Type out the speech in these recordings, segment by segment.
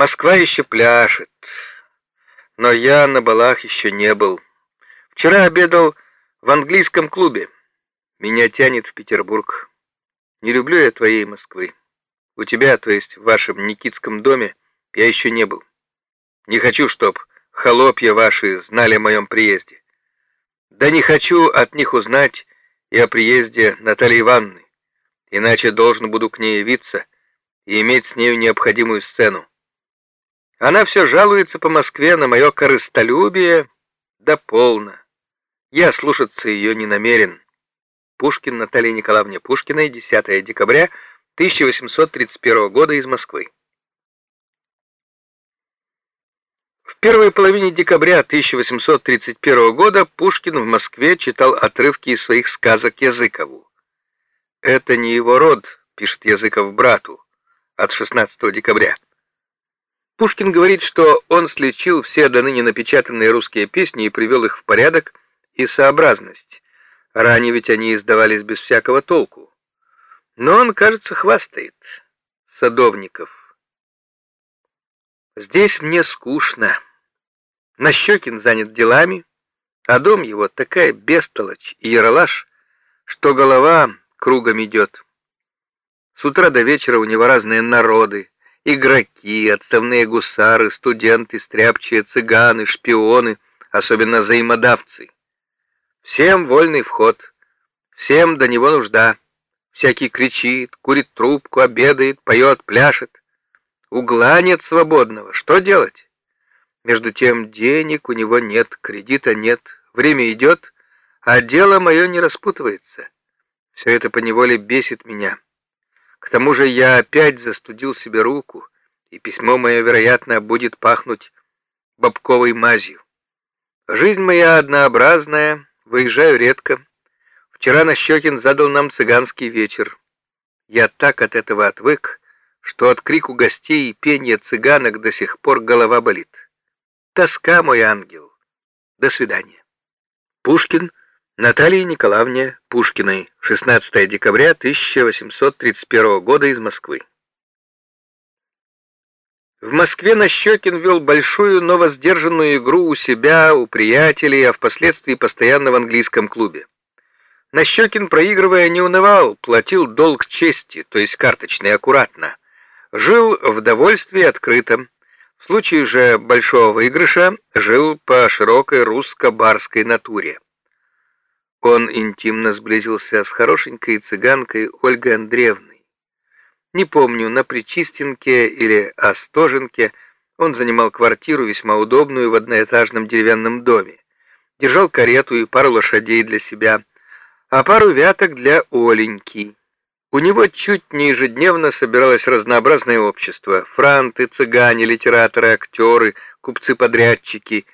Москва еще пляшет, но я на балах еще не был. Вчера обедал в английском клубе. Меня тянет в Петербург. Не люблю я твоей Москвы. У тебя, то есть в вашем Никитском доме, я еще не был. Не хочу, чтоб холопья ваши знали о моем приезде. Да не хочу от них узнать и о приезде Натальи Ивановны, иначе должен буду к ней явиться и иметь с нею необходимую сцену. Она все жалуется по Москве на мое корыстолюбие, да полно. Я слушаться ее не намерен. Пушкин Наталья Николаевне Пушкиной, 10 декабря 1831 года из Москвы. В первой половине декабря 1831 года Пушкин в Москве читал отрывки из своих сказок Языкову. «Это не его род», — пишет Языков брату от 16 декабря. Пушкин говорит, что он слечил все до ныне напечатанные русские песни и привел их в порядок и сообразность. Ранее ведь они издавались без всякого толку. Но он, кажется, хвастает. Садовников. Здесь мне скучно. Нащекин занят делами, а дом его такая бестолочь и яролаж, что голова кругом идет. С утра до вечера у него разные народы, игроки, отставные гусары, студенты, стряпчие, цыганы, шпионы, особенно взаимодавцы. Всем вольный вход, всем до него нужда. Всякий кричит, курит трубку, обедает, поет, пляшет. Угла нет свободного, что делать? Между тем денег у него нет, кредита нет, время идет, а дело мое не распутывается. Все это поневоле бесит меня. К тому же я опять застудил себе руку, и письмо мое, вероятно, будет пахнуть бобковой мазью. Жизнь моя однообразная, выезжаю редко. Вчера Нащекин задал нам цыганский вечер. Я так от этого отвык, что от крику гостей и пения цыганок до сих пор голова болит. Тоска, мой ангел. До свидания. Пушкин Наталье Николаевне Пушкиной, 16 декабря 1831 года из Москвы. В Москве Нащекин вел большую, но воздержанную игру у себя, у приятелей, а впоследствии постоянно в английском клубе. Нащекин, проигрывая, не унывал, платил долг чести, то есть карточный, аккуратно. Жил в довольстве открытом, в случае же большого выигрыша жил по широкой русско-барской натуре. Он интимно сблизился с хорошенькой цыганкой Ольгой Андреевной. Не помню, на Причистенке или Остоженке он занимал квартиру весьма удобную в одноэтажном деревянном доме. Держал карету и пару лошадей для себя, а пару вяток для Оленьки. У него чуть не ежедневно собиралось разнообразное общество. Франты, цыгане, литераторы, актеры, купцы-подрядчики.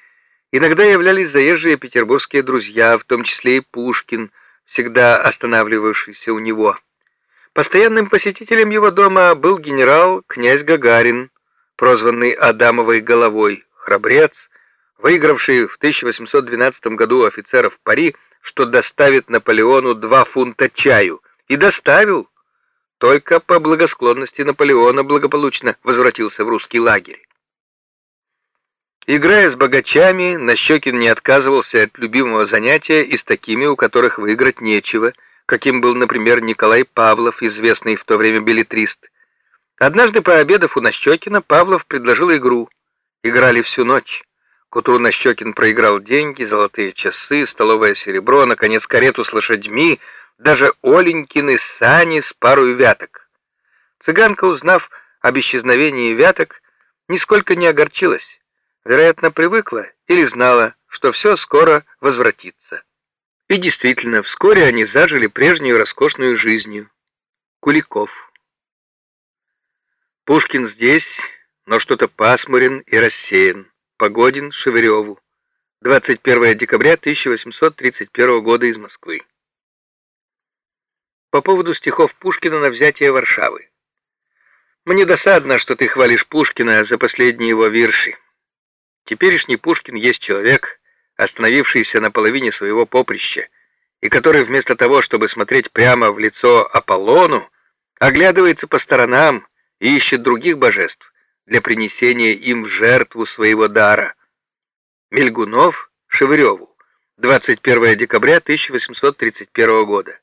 Иногда являлись заезжие петербургские друзья, в том числе и Пушкин, всегда останавливавшийся у него. Постоянным посетителем его дома был генерал князь Гагарин, прозванный Адамовой головой, храбрец, выигравший в 1812 году офицеров пари, что доставит Наполеону два фунта чаю, и доставил. Только по благосклонности Наполеона благополучно возвратился в русский лагерь. Играя с богачами, Нащекин не отказывался от любимого занятия и с такими, у которых выиграть нечего, каким был, например, Николай Павлов, известный в то время билетрист. Однажды, пообедав у Нащекина, Павлов предложил игру. Играли всю ночь. К утру Нащекин проиграл деньги, золотые часы, столовое серебро, наконец, карету с лошадьми, даже Оленькины сани с парой вяток. Цыганка, узнав об исчезновении вяток, нисколько не огорчилась. Вероятно, привыкла или знала, что все скоро возвратится. И действительно, вскоре они зажили прежнюю роскошную жизнью. Куликов. Пушкин здесь, но что-то пасмурен и рассеян. Погодин Шевереву. 21 декабря 1831 года из Москвы по поводу стихов Пушкина на взятие Варшавы. Мне досадно, что ты хвалишь Пушкина за последние его вирши. Теперешний Пушкин есть человек, остановившийся на половине своего поприща, и который вместо того, чтобы смотреть прямо в лицо Аполлону, оглядывается по сторонам и ищет других божеств, для принесения им в жертву своего дара. Мельгунов Шевыреву, 21 декабря 1831 года.